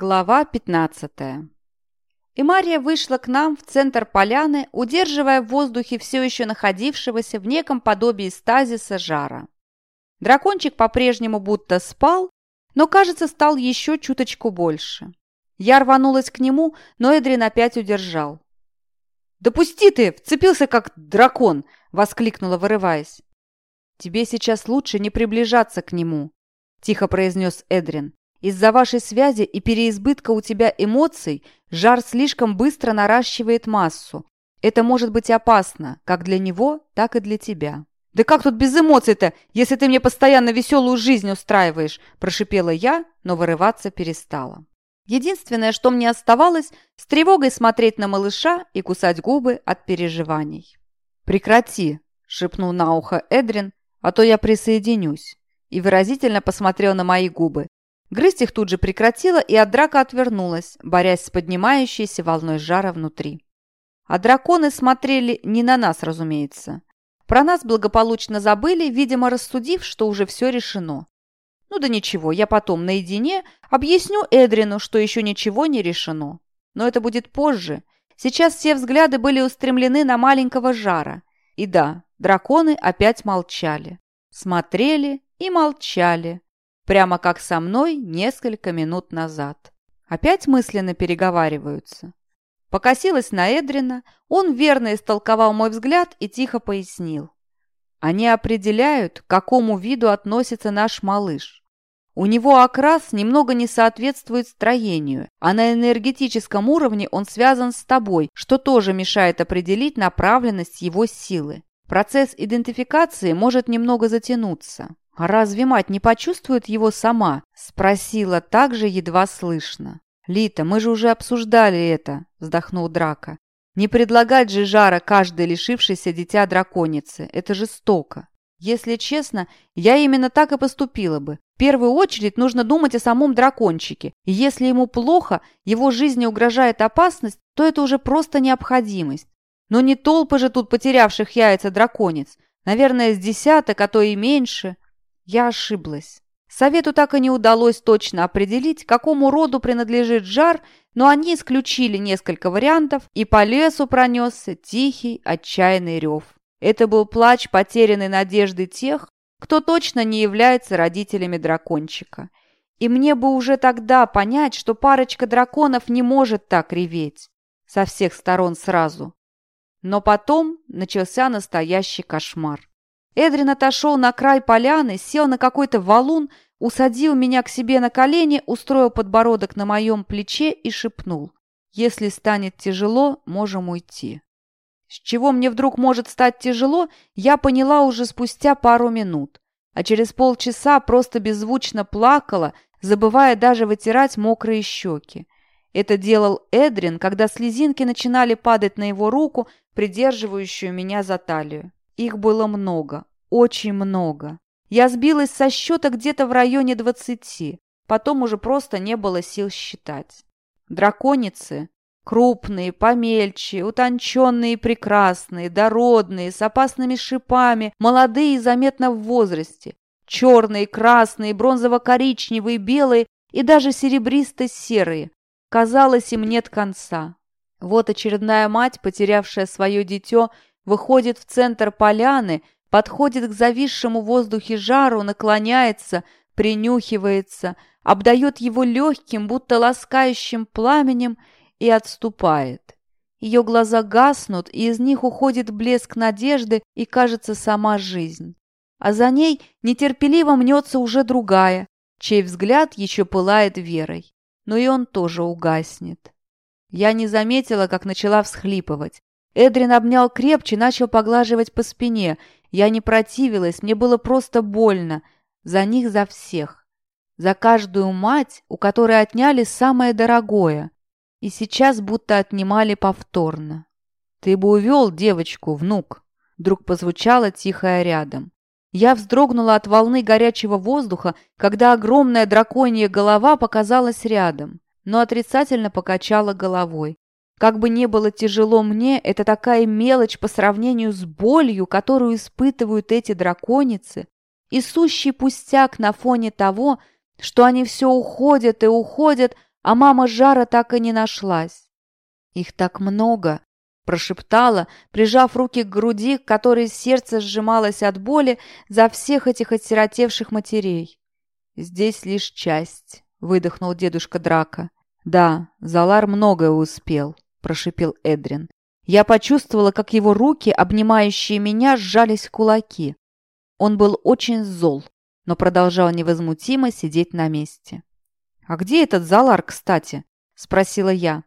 Глава 15 И Мария вышла к нам в центр поляны, удерживая в воздухе все еще находившегося в неком подобии стазиса жара. Дракончик по-прежнему будто спал, но, кажется, стал еще чуточку больше. Я рванулась к нему, но Эдрин опять удержал. «Да пусти ты! Вцепился, как дракон!» — воскликнула, вырываясь. «Тебе сейчас лучше не приближаться к нему», — тихо произнес Эдрин. Из-за вашей связи и переизбытка у тебя эмоций жар слишком быстро наращивает массу. Это может быть опасно, как для него, так и для тебя. «Да как тут без эмоций-то, если ты мне постоянно веселую жизнь устраиваешь?» – прошипела я, но вырываться перестала. Единственное, что мне оставалось, с тревогой смотреть на малыша и кусать губы от переживаний. «Прекрати!» – шепнул на ухо Эдрин, «а то я присоединюсь» и выразительно посмотрел на мои губы. Грызть их тут же прекратила и от драка отвернулась, борясь с поднимающейся волной жара внутри. А драконы смотрели не на нас, разумеется. Про нас благополучно забыли, видимо, рассудив, что уже все решено. Ну да ничего, я потом наедине объясню Эдрину, что еще ничего не решено. Но это будет позже. Сейчас все взгляды были устремлены на маленького жара. И да, драконы опять молчали. Смотрели и молчали прямо как со мной несколько минут назад. Опять мысленно переговариваются. Покосилась на Эдрина, он верно истолковал мой взгляд и тихо пояснил. Они определяют, к какому виду относится наш малыш. У него окрас немного не соответствует строению, а на энергетическом уровне он связан с тобой, что тоже мешает определить направленность его силы. Процесс идентификации может немного затянуться. «А разве мать не почувствует его сама?» – спросила также едва слышно. «Лита, мы же уже обсуждали это», – вздохнул Драка. «Не предлагать же жара каждой лишившейся дитя драконицы. Это жестоко. Если честно, я именно так и поступила бы. В первую очередь нужно думать о самом дракончике. И если ему плохо, его жизни угрожает опасность, то это уже просто необходимость. Но не толпы же тут потерявших яйца драконец. Наверное, с десяток, а то и меньше. Я ошиблась. Совету так и не удалось точно определить, какому роду принадлежит жар, но они исключили несколько вариантов, и по лесу пронесся тихий, отчаянный рев. Это был плач потерянной надежды тех, кто точно не является родителями дракончика. И мне бы уже тогда понять, что парочка драконов не может так реветь. Со всех сторон сразу. Но потом начался настоящий кошмар. Эдрин отошел на край поляны, сел на какой-то валун, усадил меня к себе на колени, устроил подбородок на моем плече и шепнул. «Если станет тяжело, можем уйти». С чего мне вдруг может стать тяжело, я поняла уже спустя пару минут, а через полчаса просто беззвучно плакала, забывая даже вытирать мокрые щеки. Это делал Эдрин, когда слезинки начинали падать на его руку, придерживающую меня за талию. Их было много, очень много. Я сбилась со счета где-то в районе двадцати. Потом уже просто не было сил считать. Драконицы крупные, помельче, утонченные и прекрасные, дородные, с опасными шипами, молодые и заметно в возрасте, черные, красные, бронзово-коричневые, белые и даже серебристо-серые. Казалось, им нет конца. Вот очередная мать, потерявшая свое дитё, выходит в центр поляны, подходит к зависшему в воздухе жару, наклоняется, принюхивается, обдает его легким, будто ласкающим пламенем и отступает. Ее глаза гаснут, и из них уходит блеск надежды и, кажется, сама жизнь. А за ней нетерпеливо мнется уже другая, чей взгляд еще пылает верой. Но и он тоже угаснет. Я не заметила, как начала всхлипывать. Эдрин обнял крепче, начал поглаживать по спине. Я не противилась, мне было просто больно. За них, за всех. За каждую мать, у которой отняли самое дорогое. И сейчас будто отнимали повторно. «Ты бы увел девочку, внук!» Вдруг позвучало тихое рядом. Я вздрогнула от волны горячего воздуха, когда огромная драконья голова показалась рядом, но отрицательно покачала головой. Как бы не было тяжело мне, это такая мелочь по сравнению с болью, которую испытывают эти драконицы, и сущий пустяк на фоне того, что они все уходят и уходят, а мама Жара так и не нашлась. Их так много, прошептала, прижав руки к груди, которой сердце сжималось от боли за всех этих осиротевших матерей. «Здесь лишь часть», — выдохнул дедушка Драка. «Да, Залар многое успел», — прошипел Эдрин. Я почувствовала, как его руки, обнимающие меня, сжались в кулаки. Он был очень зол, но продолжал невозмутимо сидеть на месте. «А где этот Залар, кстати?» — спросила я.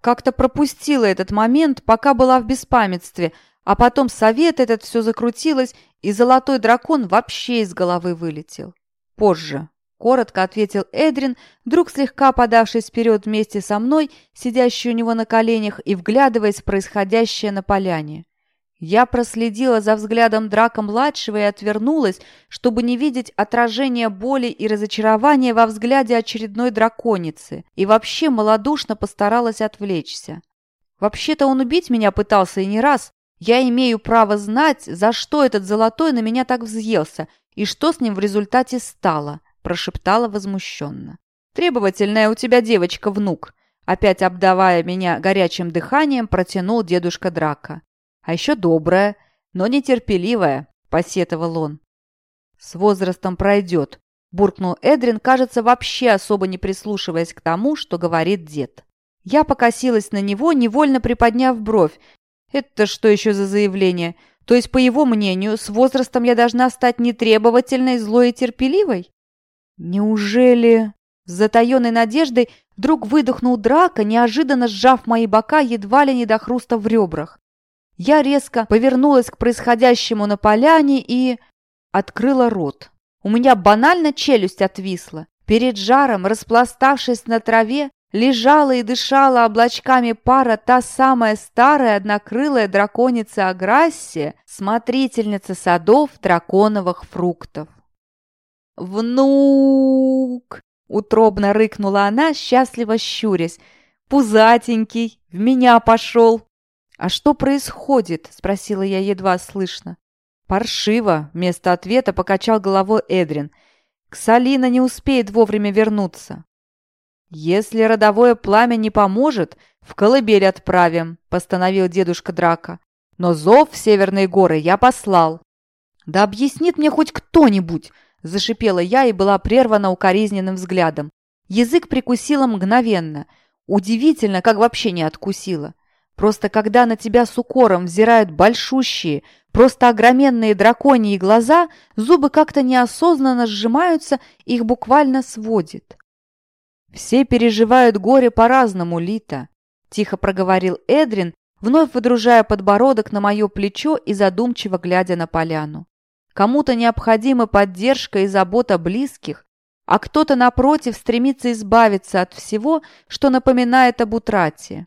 Как-то пропустила этот момент, пока была в беспамятстве, а потом совет этот все закрутилось, и золотой дракон вообще из головы вылетел. Позже, Коротко ответил Эдрин, вдруг слегка подавшись вперед вместе со мной, сидящий у него на коленях и вглядываясь в происходящее на поляне. Я проследила за взглядом Драка-младшего и отвернулась, чтобы не видеть отражения боли и разочарования во взгляде очередной драконицы, и вообще малодушно постаралась отвлечься. Вообще-то он убить меня пытался и не раз. Я имею право знать, за что этот золотой на меня так взъелся, и что с ним в результате стало прошептала возмущенно. «Требовательная у тебя девочка-внук!» Опять обдавая меня горячим дыханием, протянул дедушка Драка. «А еще добрая, но нетерпеливая», — посетовал он. «С возрастом пройдет», — буркнул Эдрин, кажется, вообще особо не прислушиваясь к тому, что говорит дед. Я покосилась на него, невольно приподняв бровь. «Это что еще за заявление? То есть, по его мнению, с возрастом я должна стать нетребовательной, злой и терпеливой?» «Неужели...» С затаенной надеждой вдруг выдохнул драка, неожиданно сжав мои бока едва ли не до хруста в ребрах. Я резко повернулась к происходящему на поляне и... открыла рот. У меня банально челюсть отвисла. Перед жаром, распластавшись на траве, лежала и дышала облачками пара та самая старая однокрылая драконица Аграссия, смотрительница садов драконовых фруктов. «Внук!» — утробно рыкнула она, счастливо щурясь. «Пузатенький, в меня пошел!» «А что происходит?» — спросила я едва слышно. «Паршиво!» — вместо ответа покачал головой Эдрин. «Ксалина не успеет вовремя вернуться». «Если родовое пламя не поможет, в колыбель отправим», — постановил дедушка Драка. «Но зов в Северные горы я послал». «Да объяснит мне хоть кто-нибудь!» Зашипела я и была прервана укоризненным взглядом. Язык прикусила мгновенно. Удивительно, как вообще не откусила. Просто когда на тебя с укором взирают большущие, просто огроменные драконьи глаза, зубы как-то неосознанно сжимаются, их буквально сводит. «Все переживают горе по-разному, Лита», — тихо проговорил Эдрин, вновь выдружая подбородок на мое плечо и задумчиво глядя на поляну. Кому-то необходима поддержка и забота близких, а кто-то, напротив, стремится избавиться от всего, что напоминает об утрате.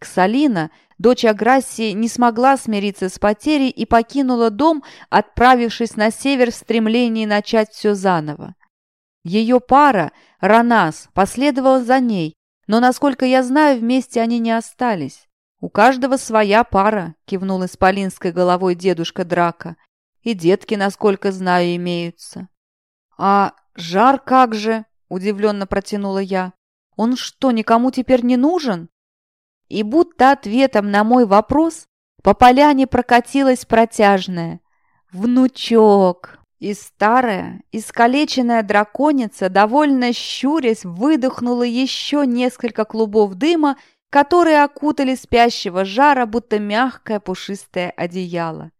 Ксалина, дочь Аграссии, не смогла смириться с потерей и покинула дом, отправившись на север в стремлении начать все заново. Ее пара, Ранас, последовала за ней, но, насколько я знаю, вместе они не остались. «У каждого своя пара», — кивнул исполинской головой дедушка Драка. И детки, насколько знаю, имеются. А жар как же? Удивленно протянула я. Он что, никому теперь не нужен? И будто ответом на мой вопрос по поляне прокатилась протяжная. «Внучок!» И старая, искалеченная драконица, довольно щурясь, выдохнула еще несколько клубов дыма, которые окутали спящего жара, будто мягкое пушистое одеяло.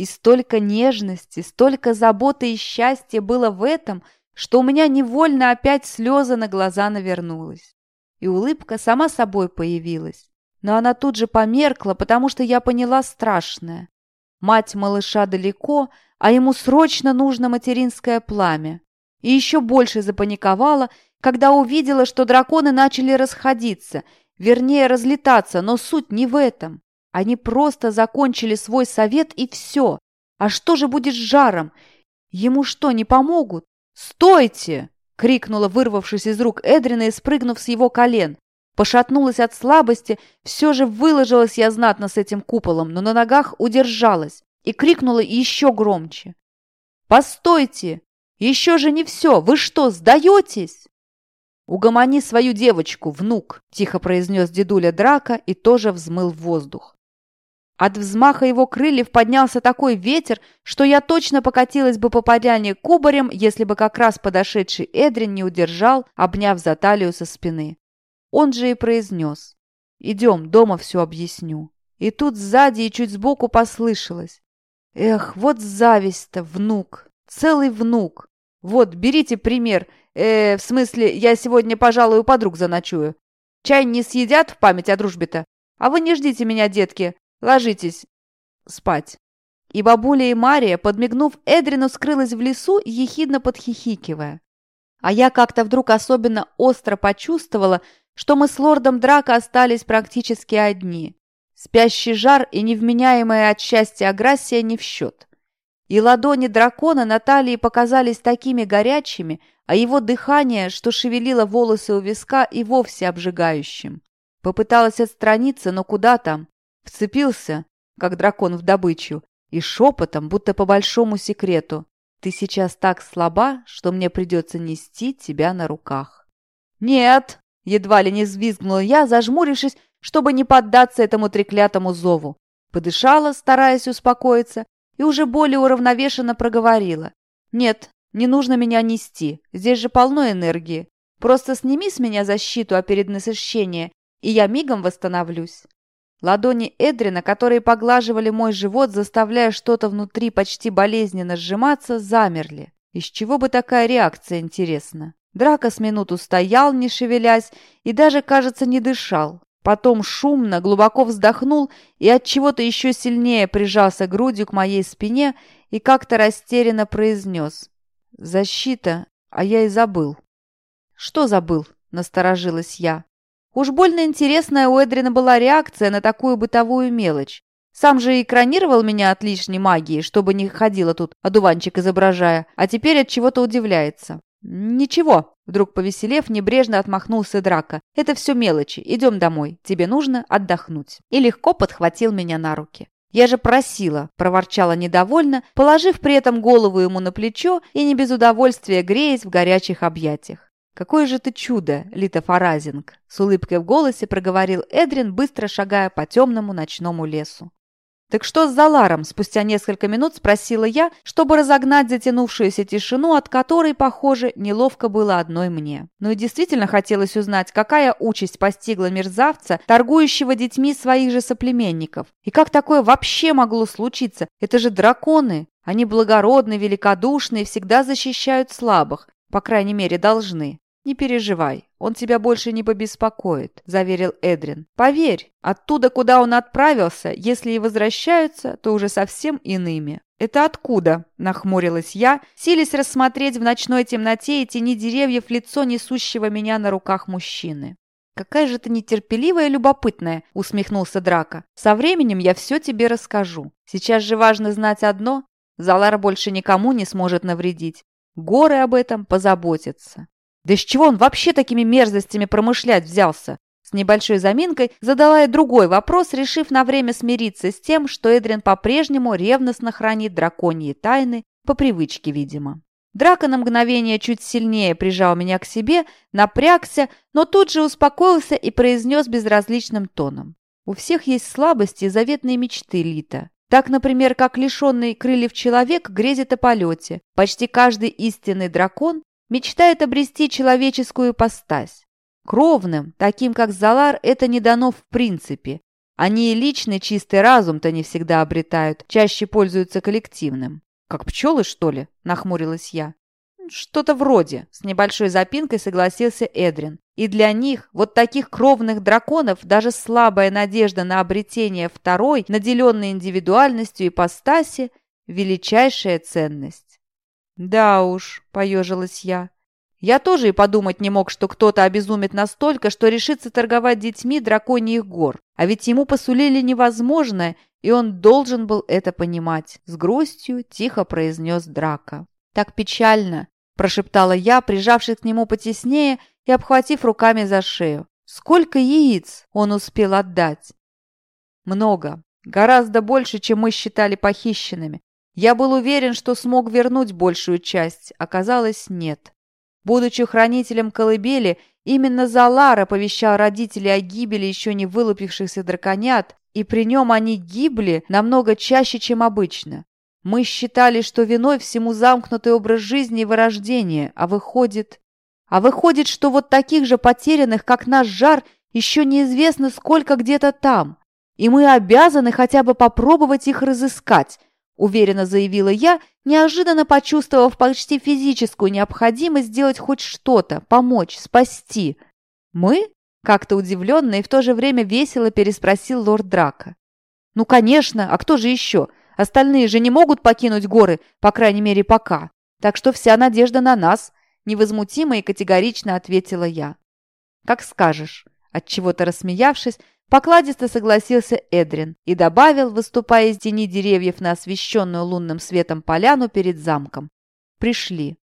И столько нежности, столько заботы и счастья было в этом, что у меня невольно опять слезы на глаза навернулась. И улыбка сама собой появилась. Но она тут же померкла, потому что я поняла страшное. Мать малыша далеко, а ему срочно нужно материнское пламя. И еще больше запаниковала, когда увидела, что драконы начали расходиться, вернее разлетаться, но суть не в этом. Они просто закончили свой совет и все. А что же будет с жаром? Ему что, не помогут? «Стойте!» — крикнула, вырвавшись из рук Эдрина и спрыгнув с его колен. Пошатнулась от слабости, все же выложилась я знатно с этим куполом, но на ногах удержалась и крикнула еще громче. «Постойте! Еще же не все! Вы что, сдаетесь?» «Угомони свою девочку, внук!» – тихо произнес дедуля Драка и тоже взмыл в воздух. От взмаха его крыльев поднялся такой ветер, что я точно покатилась бы по поляне кубарем, если бы как раз подошедший Эдрин не удержал, обняв за талию со спины. Он же и произнес. «Идем, дома все объясню». И тут сзади и чуть сбоку послышалось. «Эх, вот зависть-то, внук, целый внук. Вот, берите пример. Э, в смысле, я сегодня, пожалуй, у подруг заночую. Чай не съедят в память о дружбе-то? А вы не ждите меня, детки. Ложитесь спать». И бабуля и Мария, подмигнув Эдрину, скрылась в лесу, ехидно подхихикивая. А я как-то вдруг особенно остро почувствовала, что мы с лордом Драко остались практически одни. Спящий жар и невменяемая от счастья агрессия не в счет. И ладони дракона Натальи показались такими горячими, а его дыхание, что шевелило волосы у виска, и вовсе обжигающим. Попыталась отстраниться, но куда там? Вцепился, как дракон в добычу, и шепотом, будто по большому секрету. «Ты сейчас так слаба, что мне придется нести тебя на руках». «Нет!» — едва ли не взвизгнула я, зажмурившись, чтобы не поддаться этому треклятому зову. Подышала, стараясь успокоиться, и уже более уравновешенно проговорила. «Нет, не нужно меня нести, здесь же полно энергии. Просто сними с меня защиту о переднасыщении, и я мигом восстановлюсь». Ладони Эдрина, которые поглаживали мой живот, заставляя что-то внутри почти болезненно сжиматься, замерли. Из чего бы такая реакция, интересно? Драка с минуту стоял, не шевелясь, и даже, кажется, не дышал. Потом шумно, глубоко вздохнул и от чего-то еще сильнее прижался грудью к моей спине и как-то растерянно произнес. «Защита, а я и забыл». «Что забыл?» – насторожилась я. Уж больно интересная у Эдрина была реакция на такую бытовую мелочь. Сам же экранировал меня от лишней магии, чтобы не ходила тут, одуванчик изображая, а теперь от чего-то удивляется. «Ничего», — вдруг повеселев, небрежно отмахнулся Драка. «Это все мелочи. Идем домой. Тебе нужно отдохнуть». И легко подхватил меня на руки. «Я же просила», – проворчала недовольно, положив при этом голову ему на плечо и не без удовольствия греясь в горячих объятиях. «Какое же ты чудо, Лита Фаразинг!» – с улыбкой в голосе проговорил Эдрин, быстро шагая по темному ночному лесу. «Так что с Заларом?» – спустя несколько минут спросила я, чтобы разогнать затянувшуюся тишину, от которой, похоже, неловко было одной мне. Ну и действительно хотелось узнать, какая участь постигла мерзавца, торгующего детьми своих же соплеменников. И как такое вообще могло случиться? Это же драконы! Они благородны, великодушны и всегда защищают слабых. По крайней мере, должны. «Не переживай, он тебя больше не побеспокоит», – заверил Эдрин. «Поверь, оттуда, куда он отправился, если и возвращаются, то уже совсем иными». «Это откуда?» – нахмурилась я, силясь рассмотреть в ночной темноте и тени деревьев лицо несущего меня на руках мужчины. «Какая же ты нетерпеливая и любопытная!» – усмехнулся Драка. «Со временем я все тебе расскажу. Сейчас же важно знать одно – Залар больше никому не сможет навредить. Горы об этом позаботятся». Да с чего он вообще такими мерзостями промышлять взялся? С небольшой заминкой задала я другой вопрос, решив на время смириться с тем, что Эдрин по-прежнему ревностно хранит драконьи тайны, по привычке, видимо. Драка на мгновение чуть сильнее прижал меня к себе, напрягся, но тут же успокоился и произнес безразличным тоном. У всех есть слабости и заветные мечты, Лита. Так, например, как лишенный крыльев человек грезит о полете. Почти каждый истинный дракон мечтает обрести человеческую постась. Кровным, таким как Залар, это не дано в принципе. Они и личный чистый разум-то не всегда обретают, чаще пользуются коллективным. «Как пчелы, что ли?» – нахмурилась я. «Что-то вроде», – с небольшой запинкой согласился Эдрин. «И для них, вот таких кровных драконов, даже слабая надежда на обретение второй, наделенной индивидуальностью ипостаси – величайшая ценность». «Да уж», — поежилась я. «Я тоже и подумать не мог, что кто-то обезумит настолько, что решится торговать детьми драконьих гор. А ведь ему посулили невозможное, и он должен был это понимать», — с грустью тихо произнес Драка. «Так печально», — прошептала я, прижавшись к нему потеснее и обхватив руками за шею. «Сколько яиц он успел отдать?» «Много. Гораздо больше, чем мы считали похищенными. Я был уверен, что смог вернуть большую часть, оказалось, нет. Будучи хранителем колыбели именно Залар оповещал родителей о гибели еще не вылупившихся драконят, и при нем они гибли намного чаще, чем обычно. Мы считали, что виной всему замкнутый образ жизни и вырождение, а выходит... А выходит, что вот таких же потерянных, как наш жар, еще неизвестно сколько где-то там, и мы обязаны хотя бы попробовать их разыскать, уверенно заявила я, неожиданно почувствовав почти физическую необходимость сделать хоть что-то, помочь, спасти. «Мы?» – как-то удивленно и в то же время весело переспросил лорд Драка. «Ну, конечно, а кто же еще? Остальные же не могут покинуть горы, по крайней мере, пока. Так что вся надежда на нас», – невозмутимо и категорично ответила я. «Как скажешь». Отчего-то рассмеявшись, покладисто согласился Эдрин и добавил, выступая из тени деревьев на освещенную лунным светом поляну перед замком. «Пришли».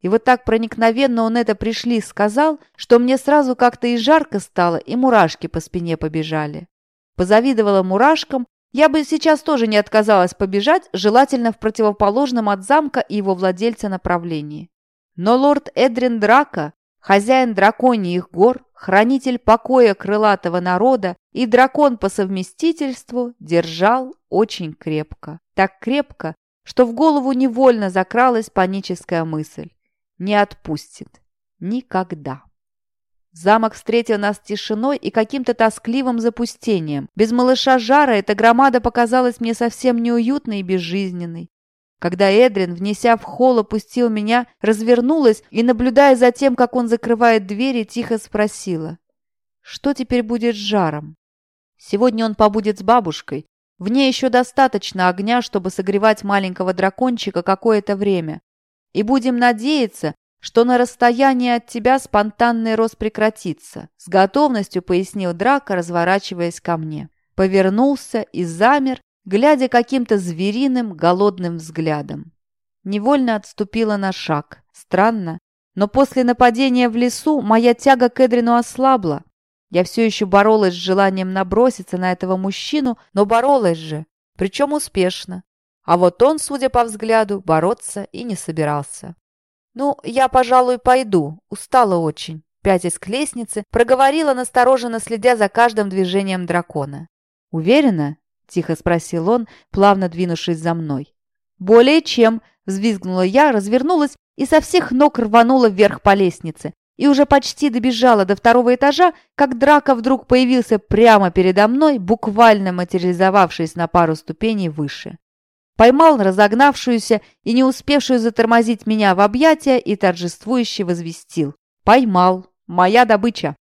И вот так проникновенно он это «пришли» сказал, что мне сразу как-то и жарко стало, и мурашки по спине побежали. Позавидовала мурашкам, я бы сейчас тоже не отказалась побежать, желательно в противоположном от замка и его владельца направлении. Но лорд Эдрин Драка, хозяин драконьих гор, хранитель покоя крылатого народа и дракон по совместительству, держал очень крепко. Так крепко, что в голову невольно закралась паническая мысль. Не отпустит. Никогда. Замок встретил нас тишиной и каким-то тоскливым запустением. Без малыша Жара эта громада показалась мне совсем неуютной и безжизненной. Когда Эдрин, внеся в холл, опустил меня, развернулась и, наблюдая за тем, как он закрывает двери, тихо спросила. «Что теперь будет с жаром?» «Сегодня он побудет с бабушкой. В ней еще достаточно огня, чтобы согревать маленького дракончика какое-то время. И будем надеяться, что на расстоянии от тебя спонтанный рост прекратится», с готовностью пояснил Драко, разворачиваясь ко мне. Повернулся и замер, глядя каким-то звериным, голодным взглядом. Невольно отступила на шаг. Странно, но после нападения в лесу моя тяга к Эдрину ослабла. Я все еще боролась с желанием наброситься на этого мужчину, но боролась же, причем успешно. А вот он, судя по взгляду, бороться и не собирался. «Ну, я, пожалуй, пойду. Устала очень». Пятясь к лестнице, проговорила настороженно, следя за каждым движением дракона. «Уверена?» — тихо спросил он, плавно двинувшись за мной. «Более чем!» — взвизгнула я, развернулась и со всех ног рванула вверх по лестнице. И уже почти добежала до второго этажа, как драка вдруг появился прямо передо мной, буквально материализовавшись на пару ступеней выше. Поймал разогнавшуюся и не успевшую затормозить меня в объятия и торжествующе возвестил. «Поймал! Моя добыча!»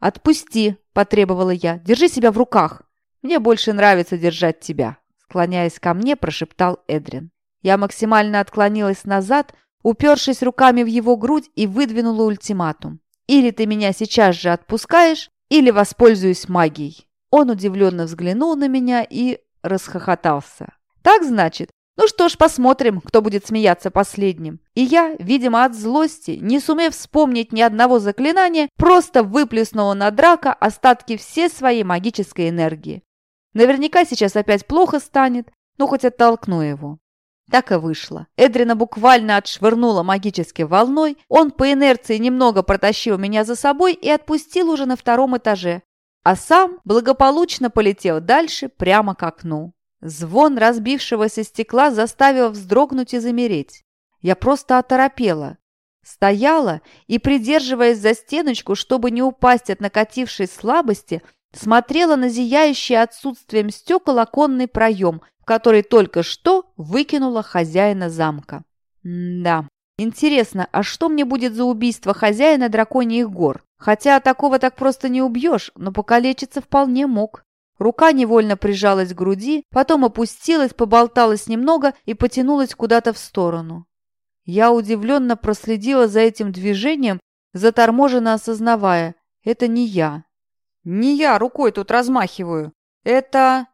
«Отпусти!» – потребовала я. «Держи себя в руках!» «Мне больше нравится держать тебя», — склоняясь ко мне, прошептал Эдрин. Я максимально отклонилась назад, упершись руками в его грудь и выдвинула ультиматум. «Или ты меня сейчас же отпускаешь, или воспользуюсь магией». Он удивленно взглянул на меня и расхохотался. «Так, значит? Ну что ж, посмотрим, кто будет смеяться последним». И я, видимо, от злости, не сумев вспомнить ни одного заклинания, просто выплеснула на драка остатки всей своей магической энергии. Наверняка сейчас опять плохо станет, но хоть оттолкну его. Так и вышло. Эдрина буквально отшвырнула магической волной, он по инерции немного протащил меня за собой и отпустил уже на втором этаже, а сам благополучно полетел дальше прямо к окну. Звон разбившегося стекла заставил вздрогнуть и замереть. Я просто оторопела. Стояла и, придерживаясь за стеночку, чтобы не упасть от накатившей слабости, смотрела на зияющий отсутствием стекол оконный проем, в который только что выкинула хозяина замка. Да, интересно, а что мне будет за убийство хозяина драконьих гор? Хотя такого так просто не убьешь, но покалечиться вполне мог. Рука невольно прижалась к груди, потом опустилась, поболталась немного и потянулась куда-то в сторону. Я удивленно проследила за этим движением, заторможенно осознавая – это не я. Не я рукой тут размахиваю. Это...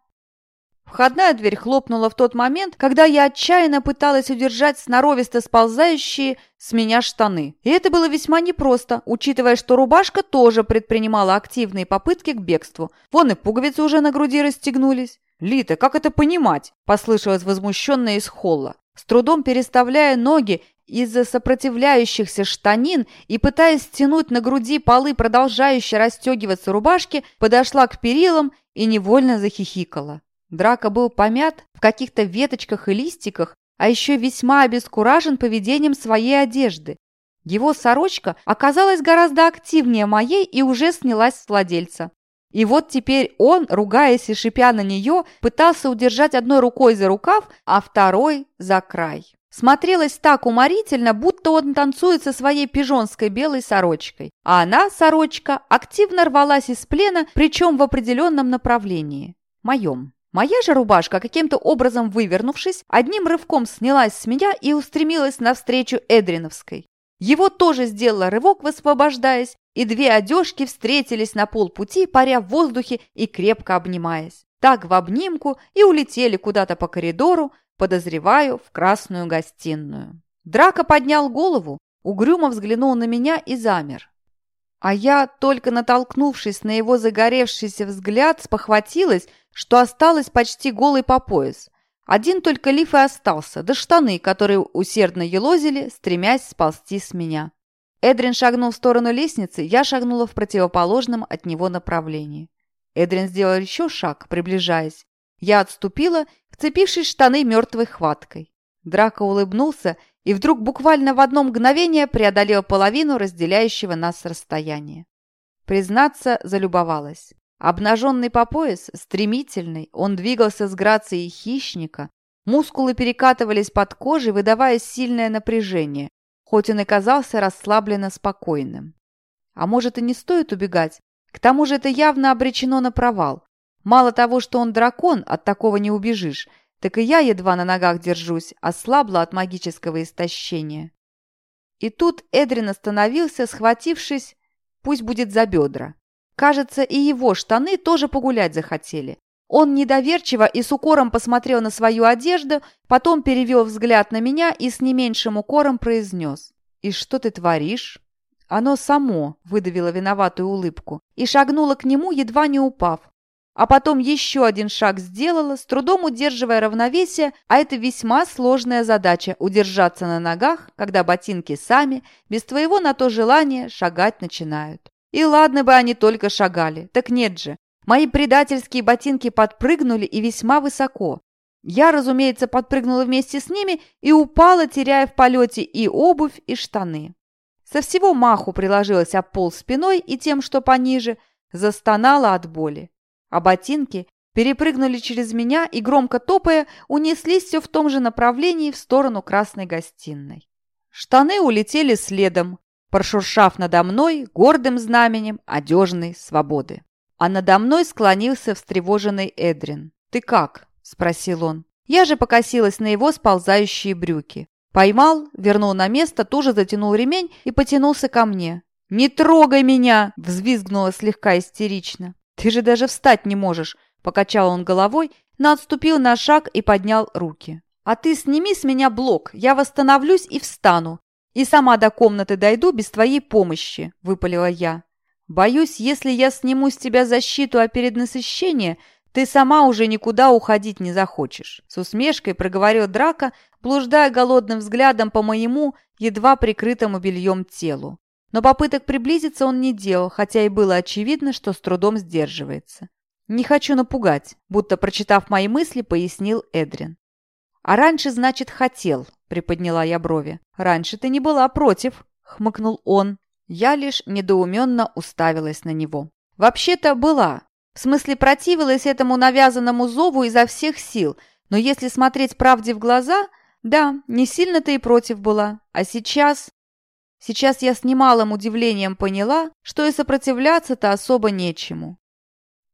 Входная дверь хлопнула в тот момент, когда я отчаянно пыталась удержать сноровисто сползающие с меня штаны. И это было весьма непросто, учитывая, что рубашка тоже предпринимала активные попытки к бегству. Вон и пуговицы уже на груди расстегнулись. «Лита, как это понимать?» – послышалось возмущенное из холла. С трудом переставляя ноги из-за сопротивляющихся штанин и, пытаясь стянуть на груди полы продолжающей расстегиваться рубашки, подошла к перилам и невольно захихикала. Драка был помят в каких-то веточках и листиках, а еще весьма обескуражен поведением своей одежды. Его сорочка оказалась гораздо активнее моей и уже снялась с владельца. И вот теперь он, ругаясь и шипя на нее, пытался удержать одной рукой за рукав, а второй за край. Смотрелось так уморительно, будто он танцует со своей пижонской белой сорочкой. А она, сорочка, активно рвалась из плена, причем в определенном направлении. Моем. Моя же рубашка, каким-то образом вывернувшись, одним рывком снялась с меня и устремилась навстречу Эдриновской. Его тоже сделала рывок, высвобождаясь, и две одежки встретились на полпути, паря в воздухе и крепко обнимаясь. Так в обнимку и улетели куда-то по коридору, подозреваю, в красную гостиную. Драка поднял голову, угрюмо взглянул на меня и замер. А я, только натолкнувшись на его загоревшийся взгляд, спохватилась, что осталась почти голой по пояс. Один только лиф и остался, да штаны, которые усердно елозили, стремясь сползти с меня. Эдрин шагнул в сторону лестницы, я шагнула в противоположном от него направлении. Эдрин сделал еще шаг, приближаясь. Я отступила, вцепившись штаны мертвой хваткой. Драко улыбнулся и вдруг буквально в одно мгновение преодолел половину разделяющего нас расстояния. Признаться, залюбовалась. Обнаженный по пояс, стремительный, он двигался с грацией хищника, мускулы перекатывались под кожей, выдавая сильное напряжение, хоть он и казался расслабленно спокойным. А может и не стоит убегать? К тому же это явно обречено на провал. Мало того, что он дракон, от такого не убежишь, так и я едва на ногах держусь, ослабла от магического истощения. И тут Эдрин остановился, схватившись, пусть будет за бедра. Кажется, и его штаны тоже погулять захотели. Он недоверчиво и с укором посмотрел на свою одежду, потом перевел взгляд на меня и с не меньшим укором произнес. «И что ты творишь?» Оно само выдавило виноватую улыбку и шагнуло к нему, едва не упав. А потом еще один шаг сделала, с трудом удерживая равновесие, а это весьма сложная задача – удержаться на ногах, когда ботинки сами, без твоего на то желания, шагать начинают. И ладно бы они только шагали, так нет же. Мои предательские ботинки подпрыгнули и весьма высоко. Я, разумеется, подпрыгнула вместе с ними и упала, теряя в полете и обувь, и штаны. Со всего маху приложилась об пол спиной и тем, что пониже, застонала от боли. А ботинки перепрыгнули через меня и, громко топая, унеслись все в том же направлении в сторону красной гостиной. Штаны улетели следом, прошуршав надо мной гордым знаменем одежной свободы. А надо мной склонился встревоженный Эдрин. «Ты как?» – спросил он. Я же покосилась на его сползающие брюки. Поймал, вернул на место, тоже затянул ремень и потянулся ко мне. «Не трогай меня!» – взвизгнула слегка истерично. «Ты же даже встать не можешь!» – покачал он головой, но отступил на шаг и поднял руки. «А ты сними с меня блок, я восстановлюсь и встану. «И сама до комнаты дойду без твоей помощи», – выпалила я. «Боюсь, если я сниму с тебя защиту, а перед ты сама уже никуда уходить не захочешь», – с усмешкой проговорил Драка, блуждая голодным взглядом по моему, едва прикрытому бельем телу. Но попыток приблизиться он не делал, хотя и было очевидно, что с трудом сдерживается. «Не хочу напугать», будто прочитав мои мысли, пояснил Эдрин. «А раньше, значит, хотел», — приподняла я брови. «Раньше ты не была против», — хмыкнул он. Я лишь недоуменно уставилась на него. «Вообще-то была. В смысле, противилась этому навязанному зову изо всех сил. Но если смотреть правде в глаза, да, не сильно ты и против была. А сейчас...» Сейчас я с немалым удивлением поняла, что и сопротивляться-то особо нечему.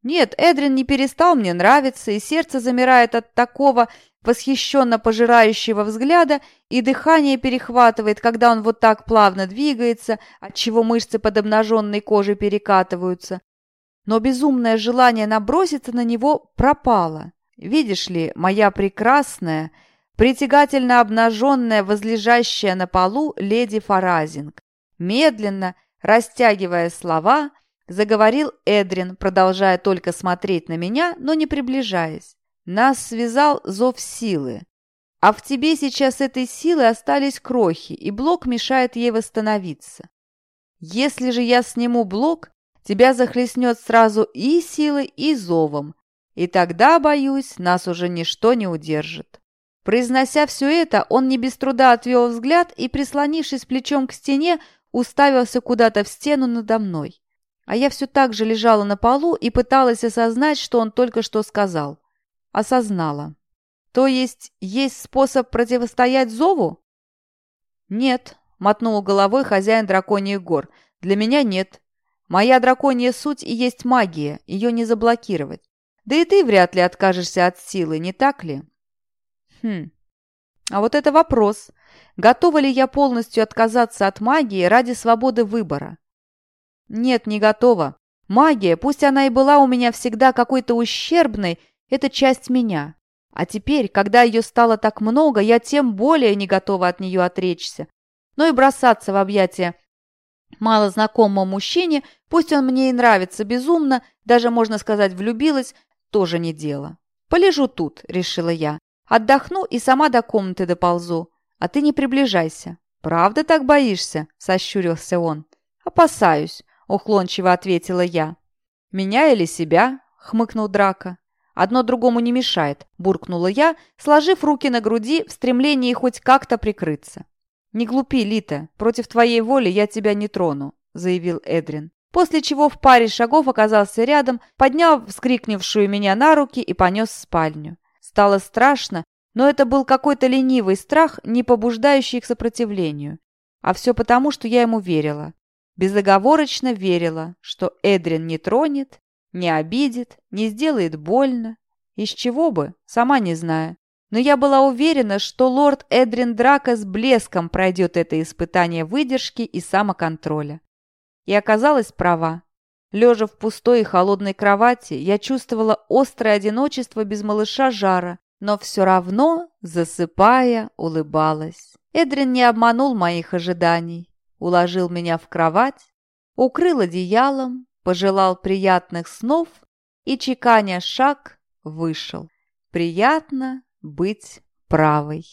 Нет, Эдрин не перестал мне нравиться, и сердце замирает от такого восхищенно пожирающего взгляда, и дыхание перехватывает, когда он вот так плавно двигается, отчего мышцы под обнаженной кожей перекатываются. Но безумное желание наброситься на него пропало. Видишь ли, моя прекрасная, притягательно обнаженная, возлежащая на полу леди Фаразинг, медленно, растягивая слова, заговорил Эдрин, продолжая только смотреть на меня, но не приближаясь. Нас связал зов силы. А в тебе сейчас этой силы остались крохи, и блок мешает ей восстановиться. Если же я сниму блок, тебя захлестнет сразу и силой, и зовом. И тогда, боюсь, нас уже ничто не удержит. Произнося все это, он не без труда отвел взгляд и, прислонившись плечом к стене, уставился куда-то в стену надо мной. А я все так же лежала на полу и пыталась осознать, что он только что сказал. Осознала. То есть есть способ противостоять зову? Нет, мотнул головой хозяин драконьих гор. Для меня нет. Моя драконья суть и есть магия, ее не заблокировать. Да и ты вряд ли откажешься от силы, не так ли? Хм. А вот это вопрос. Готова ли я полностью отказаться от магии ради свободы выбора? Нет, не готова. Магия, пусть она и была у меня всегда какой-то ущербной, это часть меня. А теперь, когда ее стало так много, я тем более не готова от нее отречься. Но и бросаться в объятия малознакомому мужчине, пусть он мне и нравится безумно, даже, можно сказать, влюбилась, тоже не дело. «Полежу тут», — решила я. «Отдохну и сама до комнаты доползу. А ты не приближайся». «Правда так боишься?» — сощурился он. «Опасаюсь», — уклончиво ответила я. «Меня или себя?» — хмыкнул Драка. «Одно другому не мешает», — буркнула я, сложив руки на груди в стремлении хоть как-то прикрыться. «Не глупи, Лита, против твоей воли я тебя не трону», — заявил Эдрин. После чего в паре шагов оказался рядом, поднял вскрикнувшую меня на руки и понес в спальню. Стало страшно, но это был какой-то ленивый страх, не побуждающий к сопротивлению. А все потому, что я ему верила. Безоговорочно верила, что Эдрин не тронет, не обидит, не сделает больно. Из чего бы, сама не знаю но я была уверена, что лорд Эдрин Драко с блеском пройдет это испытание выдержки и самоконтроля. И оказалась права. Лежа в пустой и холодной кровати, я чувствовала острое одиночество без малыша Жара, но все равно, засыпая, улыбалась. Эдрин не обманул моих ожиданий, уложил меня в кровать, укрыл одеялом, пожелал приятных снов и, чеканя шаг, вышел. Приятно, быть правой.